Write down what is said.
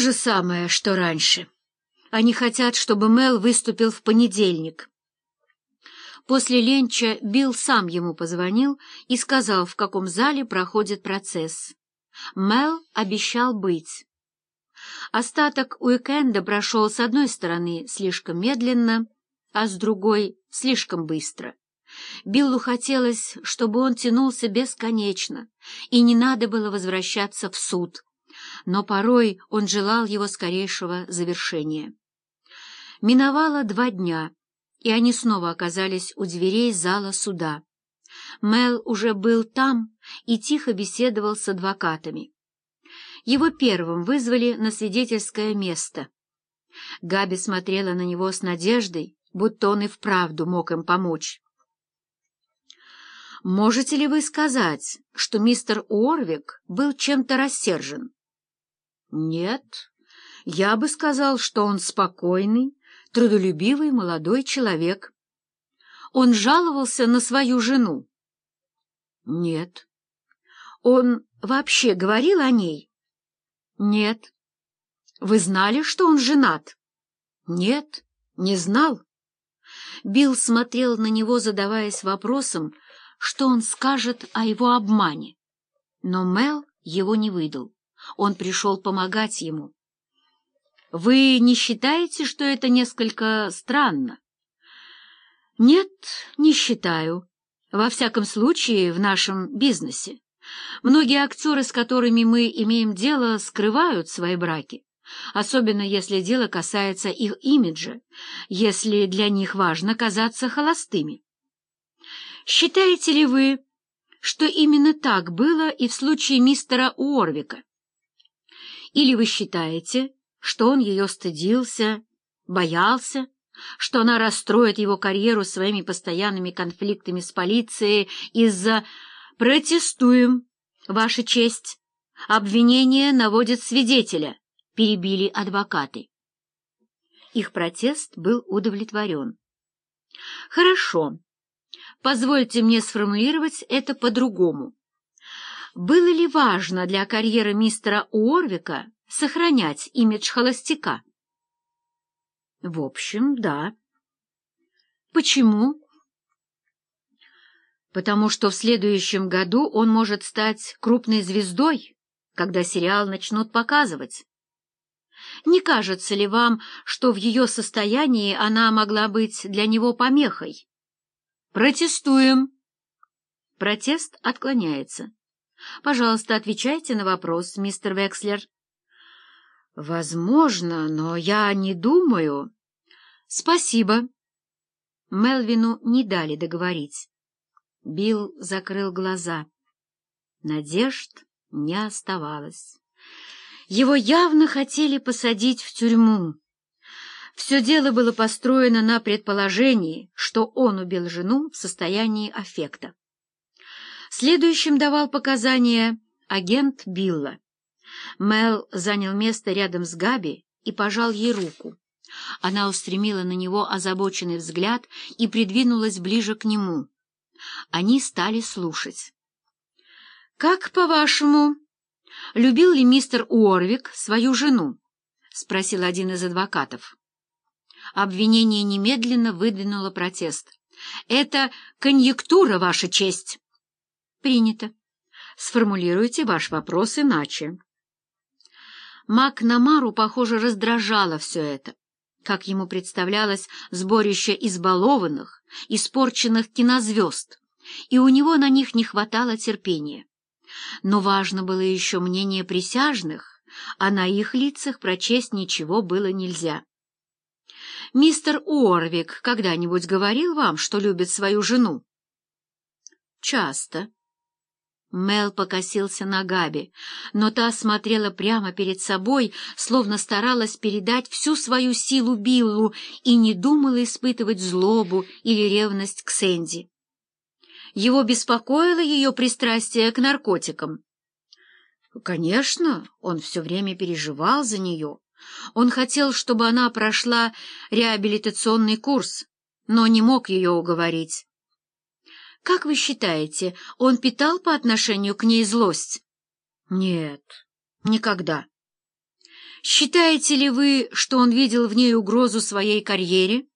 же самое, что раньше. Они хотят, чтобы Мел выступил в понедельник. После ленча Билл сам ему позвонил и сказал, в каком зале проходит процесс. Мел обещал быть. Остаток уикенда прошел с одной стороны слишком медленно, а с другой — слишком быстро. Биллу хотелось, чтобы он тянулся бесконечно, и не надо было возвращаться в суд, но порой он желал его скорейшего завершения. Миновало два дня, и они снова оказались у дверей зала суда. Мел уже был там и тихо беседовал с адвокатами. Его первым вызвали на свидетельское место. Габи смотрела на него с надеждой, будто он и вправду мог им помочь. «Можете ли вы сказать, что мистер Уорвик был чем-то рассержен?» «Нет, я бы сказал, что он спокойный, трудолюбивый молодой человек. Он жаловался на свою жену?» «Нет». «Он вообще говорил о ней?» «Нет». «Вы знали, что он женат?» «Нет, не знал». Билл смотрел на него, задаваясь вопросом, что он скажет о его обмане. Но Мел его не выдал. Он пришел помогать ему. «Вы не считаете, что это несколько странно?» «Нет, не считаю. Во всяком случае, в нашем бизнесе. Многие актеры, с которыми мы имеем дело, скрывают свои браки, особенно если дело касается их имиджа, если для них важно казаться холостыми. Считаете ли вы, что именно так было и в случае мистера Уорвика? Или вы считаете, что он ее стыдился, боялся, что она расстроит его карьеру своими постоянными конфликтами с полицией из-за «протестуем, Ваша честь, обвинение наводит свидетеля», — перебили адвокаты. Их протест был удовлетворен. «Хорошо. Позвольте мне сформулировать это по-другому. Было ли важно для карьеры мистера Уорвика сохранять имидж холостяка? В общем, да. Почему? Потому что в следующем году он может стать крупной звездой, когда сериал начнут показывать. Не кажется ли вам, что в ее состоянии она могла быть для него помехой? Протестуем. Протест отклоняется. Пожалуйста, отвечайте на вопрос, мистер Векслер. Возможно, но я не думаю. Спасибо. Мелвину не дали договорить. Билл закрыл глаза. Надежд не оставалось. Его явно хотели посадить в тюрьму. Все дело было построено на предположении, что он убил жену в состоянии аффекта. Следующим давал показания агент Билла. Мел занял место рядом с Габи и пожал ей руку. Она устремила на него озабоченный взгляд и придвинулась ближе к нему. Они стали слушать. «Как, по-вашему, любил ли мистер Уорвик свою жену?» — спросил один из адвокатов. Обвинение немедленно выдвинуло протест. «Это конъюнктура, Ваша честь!» «Принято. Сформулируйте ваш вопрос иначе». Мак Намару, похоже, раздражало все это. Как ему представлялось сборище избалованных, испорченных кинозвезд, и у него на них не хватало терпения. Но важно было еще мнение присяжных, а на их лицах прочесть ничего было нельзя. Мистер Уорвик когда-нибудь говорил вам, что любит свою жену? Часто. Мел покосился на Габи, но та смотрела прямо перед собой, словно старалась передать всю свою силу Биллу и не думала испытывать злобу или ревность к Сэнди. Его беспокоило ее пристрастие к наркотикам. Конечно, он все время переживал за нее. Он хотел, чтобы она прошла реабилитационный курс, но не мог ее уговорить. «Как вы считаете, он питал по отношению к ней злость?» «Нет, никогда». Считаете ли вы, что он видел в ней угрозу своей карьере?